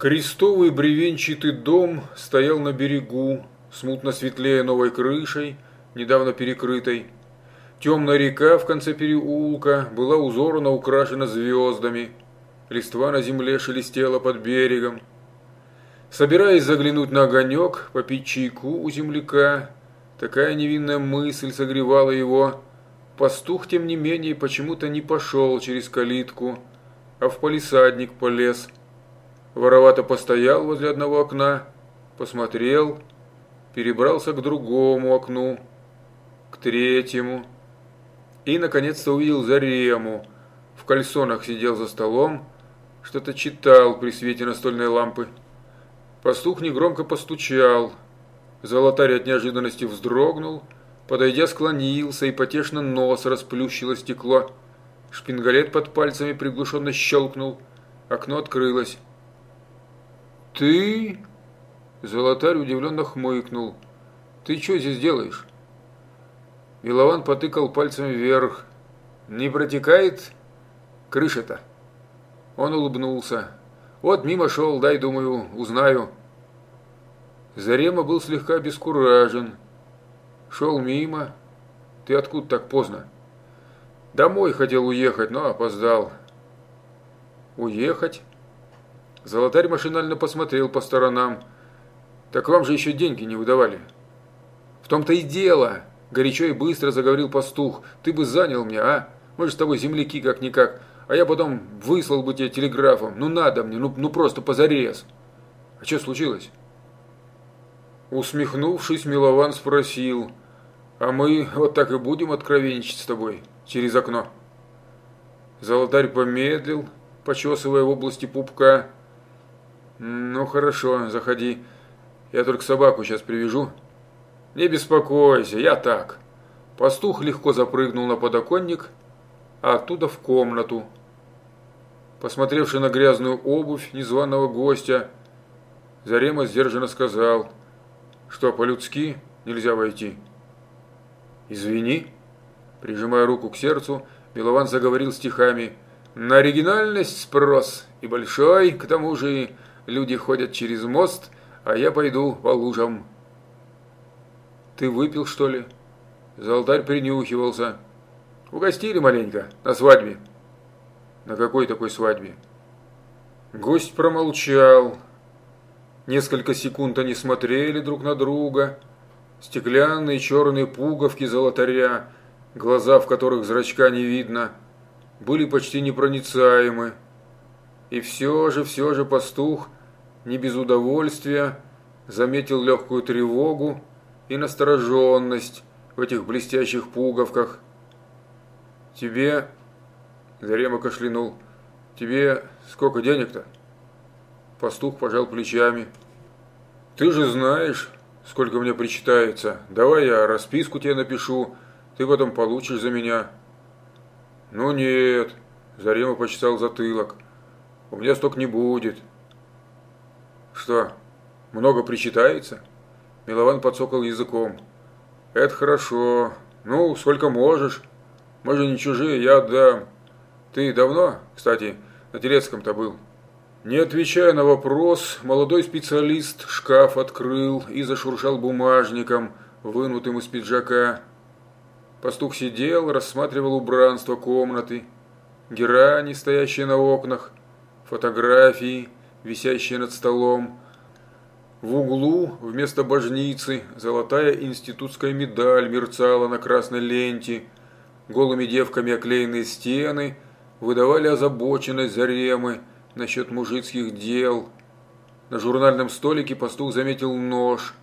Крестовый бревенчатый дом стоял на берегу, смутно светлее новой крышей, недавно перекрытой. Темная река в конце переулка была узорно украшена звездами. Листва на земле шелестела под берегом. Собираясь заглянуть на огонек, попить чайку у земляка, такая невинная мысль согревала его. Пастух, тем не менее, почему-то не пошел через калитку, а в палисадник полез. Воровато постоял возле одного окна, посмотрел, перебрался к другому окну, к третьему и, наконец-то, увидел Зарему. В кальсонах сидел за столом, что-то читал при свете настольной лампы. Пастух негромко постучал. Золотарь от неожиданности вздрогнул, подойдя, склонился, и потешно нос расплющило стекло. Шпингалет под пальцами приглушенно щелкнул. Окно открылось. «Ты?» Золотарь удивленно хмыкнул. «Ты что здесь делаешь?» Милован потыкал пальцем вверх. «Не протекает крыша-то?» Он улыбнулся. Вот мимо шел, дай, думаю, узнаю. Зарема был слегка обескуражен. Шел мимо. Ты откуда так поздно? Домой хотел уехать, но опоздал. Уехать? Золотарь машинально посмотрел по сторонам. Так вам же еще деньги не выдавали. В том-то и дело, горячо и быстро заговорил пастух. Ты бы занял меня, а? Мы же с тобой земляки как-никак а я потом выслал бы тебе телеграфом. Ну надо мне, ну, ну просто позарез. А что случилось? Усмехнувшись, Милован спросил, а мы вот так и будем откровенничать с тобой через окно? Золотарь помедлил, почесывая в области пупка. Ну хорошо, заходи. Я только собаку сейчас привяжу. Не беспокойся, я так. Пастух легко запрыгнул на подоконник, а оттуда в комнату, Посмотревший на грязную обувь незваного гостя, Зарема сдержанно сказал, что по-людски нельзя войти. «Извини», прижимая руку к сердцу, Милован заговорил стихами «На оригинальность спрос и большой, к тому же люди ходят через мост, а я пойду по лужам». «Ты выпил, что ли?» Золотарь принюхивался. «Угостили маленько, на свадьбе». На какой такой свадьбе? Гость промолчал. Несколько секунд они смотрели друг на друга. Стеклянные черные пуговки золотаря, глаза в которых зрачка не видно, были почти непроницаемы. И все же, все же пастух, не без удовольствия, заметил легкую тревогу и настороженность в этих блестящих пуговках. «Тебе Зарема кашлянул. «Тебе сколько денег-то?» Пастух пожал плечами. «Ты же знаешь, сколько мне причитается. Давай я расписку тебе напишу, ты потом получишь за меня». «Ну нет», – Зарема почесал затылок. «У меня столько не будет». «Что, много причитается?» Милован подсокал языком. «Это хорошо. Ну, сколько можешь. Мы же не чужие, я отдам». Ты давно, кстати, на Терецком-то был? Не отвечая на вопрос, молодой специалист шкаф открыл и зашуршал бумажником, вынутым из пиджака. Пастух сидел, рассматривал убранство комнаты, герани, стоящие на окнах, фотографии, висящие над столом. В углу вместо божницы золотая институтская медаль мерцала на красной ленте, голыми девками оклеенные стены – выдавали озабоченность Заремы насчет мужицких дел. На журнальном столике пастух заметил нож,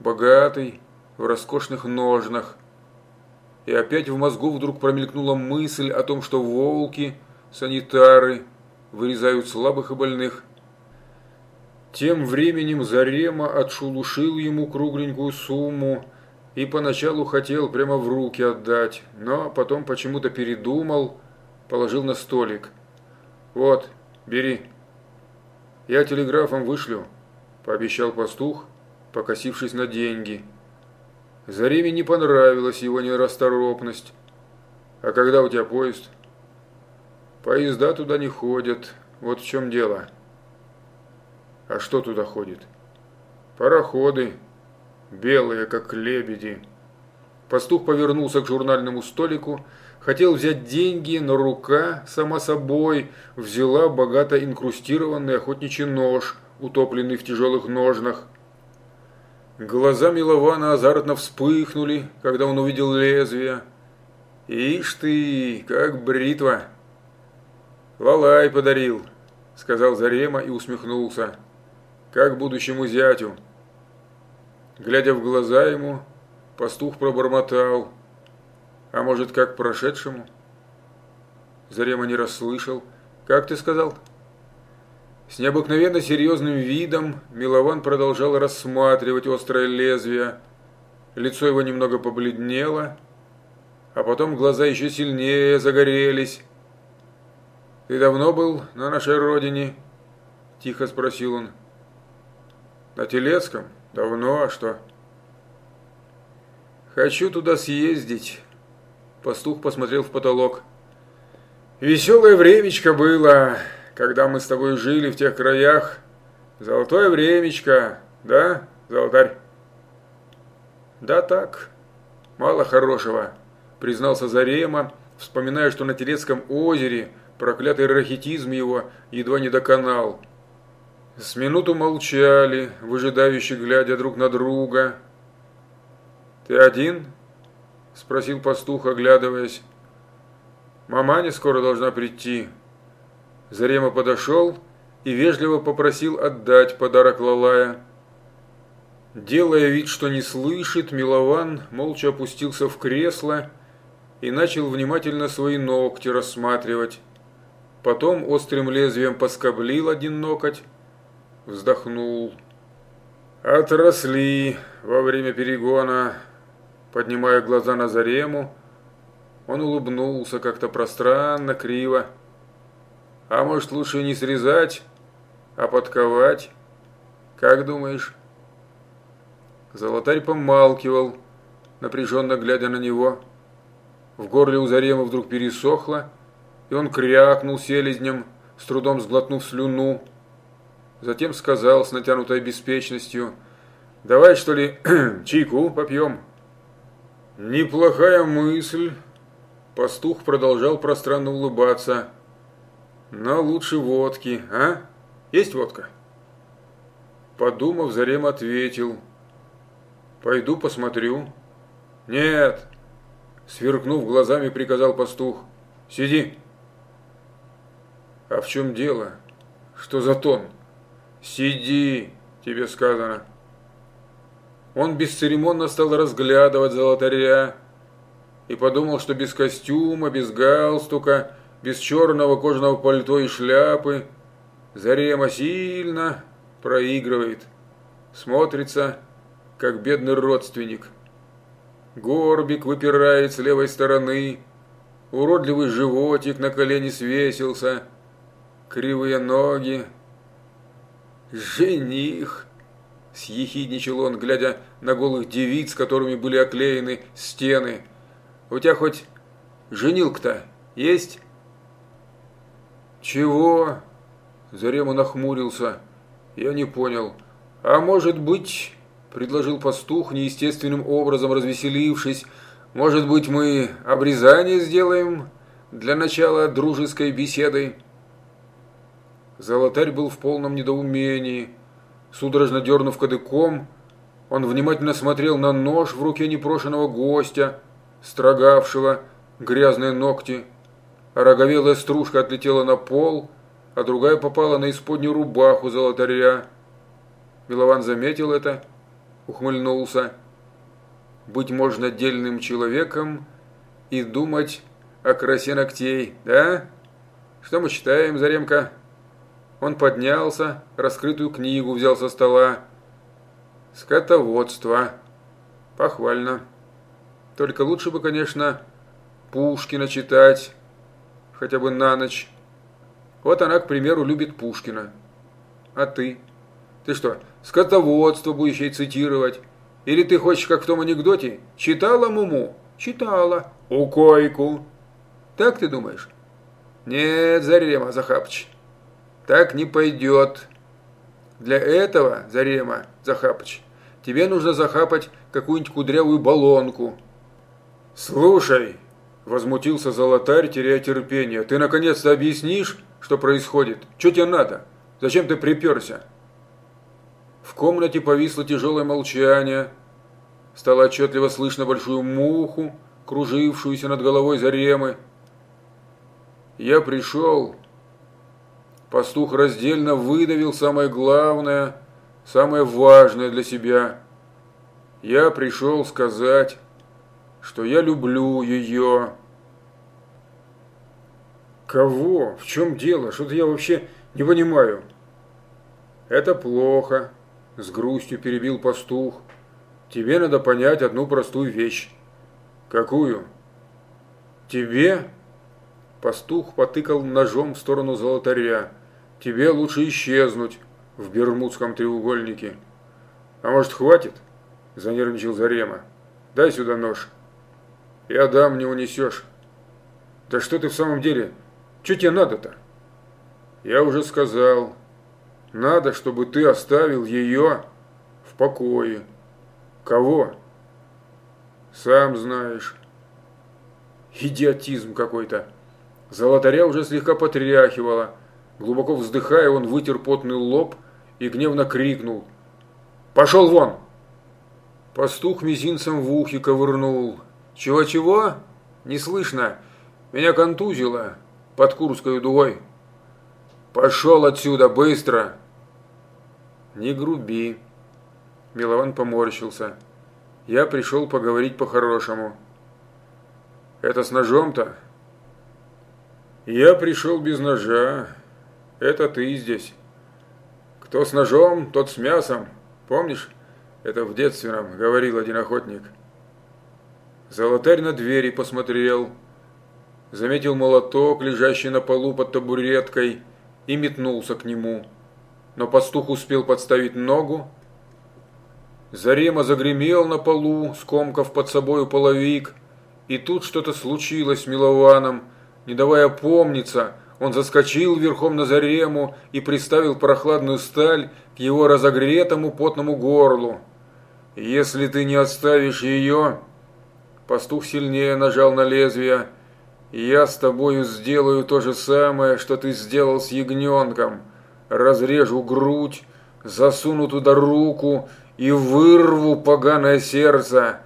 богатый, в роскошных ножнах. И опять в мозгу вдруг промелькнула мысль о том, что волки, санитары, вырезают слабых и больных. Тем временем Зарема отшелушил ему кругленькую сумму и поначалу хотел прямо в руки отдать, но потом почему-то передумал положил на столик. «Вот, бери». «Я телеграфом вышлю», – пообещал пастух, покосившись на деньги. Зареме не понравилась его нерасторопность. «А когда у тебя поезд?» «Поезда туда не ходят, вот в чем дело». А что туда ходит? Пароходы, белые, как лебеди. Пастух повернулся к журнальному столику, хотел взять деньги, но рука, сама собой, взяла богато инкрустированный охотничий нож, утопленный в тяжелых ножнах. Глаза Милована азартно вспыхнули, когда он увидел лезвие. «Ишь ты, как бритва!» «Лалай подарил», — сказал Зарема и усмехнулся. «Как будущему зятю». Глядя в глаза ему, пастух пробормотал. «А может, как прошедшему?» Зарема не расслышал. «Как ты сказал?» С необыкновенно серьезным видом Милован продолжал рассматривать острое лезвие. Лицо его немного побледнело, а потом глаза еще сильнее загорелись. «Ты давно был на нашей родине?» – тихо спросил он. «На Телецком? Давно, а что?» «Хочу туда съездить», – пастух посмотрел в потолок. «Веселое времечко было, когда мы с тобой жили в тех краях. Золотое времечко, да, золотарь?» «Да так, мало хорошего», – признался Зарема, вспоминая, что на Телецком озере – Проклятый рахитизм его едва не доконал. С минуту молчали, выжидающе глядя друг на друга. «Ты один?» – спросил пастух, оглядываясь. «Маманя скоро должна прийти». Зарема подошел и вежливо попросил отдать подарок Лалая. Делая вид, что не слышит, Милован молча опустился в кресло и начал внимательно свои ногти рассматривать. Потом острым лезвием поскоблил один ноготь, вздохнул. Отросли во время перегона, поднимая глаза на Зарему, он улыбнулся как-то пространно, криво. А может, лучше не срезать, а подковать? Как думаешь? Золотарь помалкивал, напряженно глядя на него. В горле у Заремы вдруг пересохло, и он крякнул селезнем, с трудом сглотнув слюну. Затем сказал с натянутой беспечностью, «Давай, что ли, чайку попьем?» «Неплохая мысль», – пастух продолжал пространно улыбаться. «Но лучше водки, а? Есть водка?» Подумав, Зарем ответил, «Пойду посмотрю». «Нет», – сверкнув глазами, приказал пастух, «Сиди». А в чем дело? Что за тон? Сиди, тебе сказано. Он бесцеремонно стал разглядывать золотаря и подумал, что без костюма, без галстука, без черного кожаного пальто и шляпы Зарема сильно проигрывает. Смотрится, как бедный родственник. Горбик выпирает с левой стороны, уродливый животик на колени свесился – кривые ноги. Жених! Съехидничал он, глядя на голых девиц, которыми были оклеены стены. У тебя хоть женилка-то есть? Чего? Зарема нахмурился. Я не понял. А может быть, предложил пастух, неестественным образом развеселившись, может быть, мы обрезание сделаем для начала дружеской беседы? Золотарь был в полном недоумении. Судорожно дернув кадыком, он внимательно смотрел на нож в руке непрошенного гостя, строгавшего грязные ногти. Роговелая стружка отлетела на пол, а другая попала на исподнюю рубаху золотаря. Милован заметил это, ухмыльнулся. Быть можно дельным человеком и думать о красе ногтей, да? Что мы читаем, Заремка? Он поднялся, раскрытую книгу взял со стола. Скотоводство. Похвально. Только лучше бы, конечно, Пушкина читать, хотя бы на ночь. Вот она, к примеру, любит Пушкина. А ты? Ты что, скотоводство будешь ей цитировать? Или ты хочешь, как в том анекдоте, читала Муму? Читала. У койку. Так ты думаешь? Нет, Зарема Захапыч, так не пойдет. Для этого, Зарема, Захапыч, тебе нужно захапать какую-нибудь кудрявую баллонку. Слушай, возмутился Золотарь, теряя терпение, ты наконец-то объяснишь, что происходит? Что тебе надо? Зачем ты приперся? В комнате повисло тяжелое молчание. Стало отчетливо слышно большую муху, кружившуюся над головой Заремы. Я пришел. Пастух раздельно выдавил самое главное, самое важное для себя. Я пришел сказать, что я люблю ее. Кого? В чем дело? Что-то я вообще не понимаю. Это плохо, с грустью перебил пастух. Тебе надо понять одну простую вещь. Какую? Тебе? Пастух потыкал ножом в сторону золотаря. Тебе лучше исчезнуть в Бермудском треугольнике. А может, хватит? Занервничал Зарема. Дай сюда нож. Я дам, не унесешь. Да что ты в самом деле? Что тебе надо-то? Я уже сказал. Надо, чтобы ты оставил ее в покое. Кого? Сам знаешь. Идиотизм какой-то. Золотаря уже слегка потряхивало. Глубоко вздыхая, он вытер потный лоб и гневно крикнул. «Пошел вон!» Пастух мизинцем в ухе ковырнул. «Чего-чего? Не слышно. Меня контузило под Курской дугой. Пошел отсюда, быстро!» «Не груби!» Милован поморщился. «Я пришел поговорить по-хорошему». «Это с ножом-то?» «Я пришел без ножа. Это ты здесь. Кто с ножом, тот с мясом. Помнишь?» Это в детстве нам говорил один охотник. Золотарь на двери посмотрел, заметил молоток, лежащий на полу под табуреткой, и метнулся к нему. Но пастух успел подставить ногу. Зарема загремел на полу, скомкав под собою половик, и тут что-то случилось с Милованом, не давая помниться, он заскочил верхом на Зарему и приставил прохладную сталь к его разогретому потному горлу. «Если ты не оставишь ее...» Пастух сильнее нажал на лезвие. «Я с тобою сделаю то же самое, что ты сделал с ягненком. Разрежу грудь, засуну туда руку и вырву поганое сердце.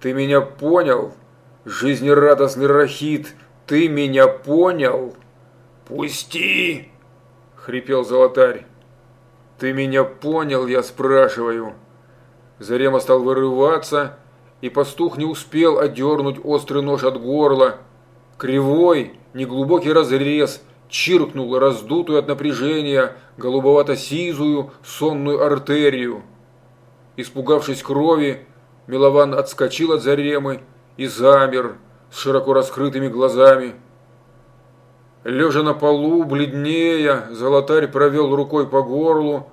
Ты меня понял? Жизнерадостный рахит, ты меня понял?» «Пусти!» — хрипел золотарь. «Ты меня понял, я спрашиваю?» Зарема стал вырываться, и пастух не успел одернуть острый нож от горла. Кривой, неглубокий разрез чиркнул раздутую от напряжения голубовато-сизую сонную артерию. Испугавшись крови, Милован отскочил от Заремы и замер с широко раскрытыми глазами. Лежа на полу, бледнее, золотарь провел рукой по горлу,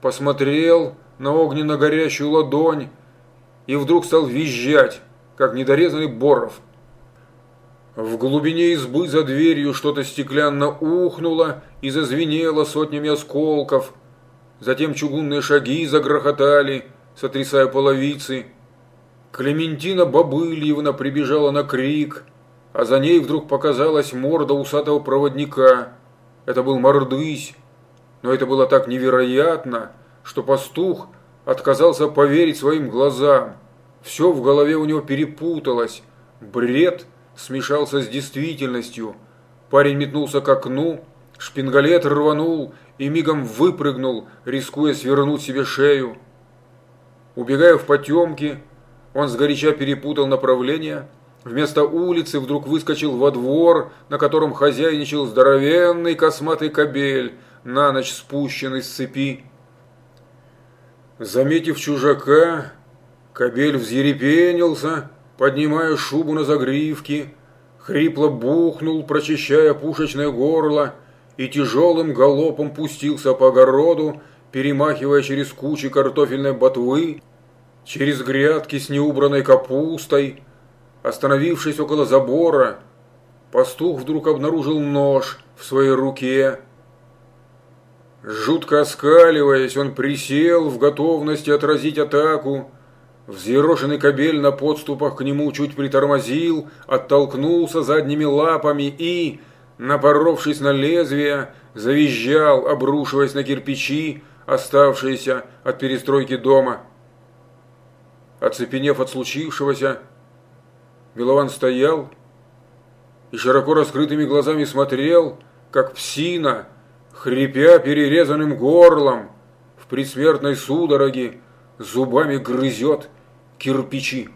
посмотрел на огненно-горящую ладонь и вдруг стал визжать, как недорезанный боров. В глубине избы за дверью что-то стеклянно ухнуло и зазвенело сотнями осколков. Затем чугунные шаги загрохотали, сотрясая половицы. Клементина Бобыльевна прибежала на крик, а за ней вдруг показалась морда усатого проводника. Это был Мордысь, но это было так невероятно, что пастух отказался поверить своим глазам. Все в голове у него перепуталось. Бред смешался с действительностью. Парень метнулся к окну, шпингалет рванул и мигом выпрыгнул, рискуя свернуть себе шею. Убегая в потемки, он сгоряча перепутал направление. Вместо улицы вдруг выскочил во двор, на котором хозяйничал здоровенный косматый кобель, на ночь спущенный с цепи. Заметив чужака, кобель взъерепенился, поднимая шубу на загривке, хрипло бухнул, прочищая пушечное горло, и тяжелым галопом пустился по огороду, перемахивая через кучи картофельной ботвы, через грядки с неубранной капустой. Остановившись около забора, пастух вдруг обнаружил нож в своей руке. Жутко оскаливаясь, он присел в готовности отразить атаку. Взъерошенный кобель на подступах к нему чуть притормозил, оттолкнулся задними лапами и, напоровшись на лезвие, завизжал, обрушиваясь на кирпичи, оставшиеся от перестройки дома. Оцепенев от случившегося, Милован стоял и широко раскрытыми глазами смотрел, как псина, хрипя перерезанным горлом, в предсмертной судороге зубами грызет кирпичи.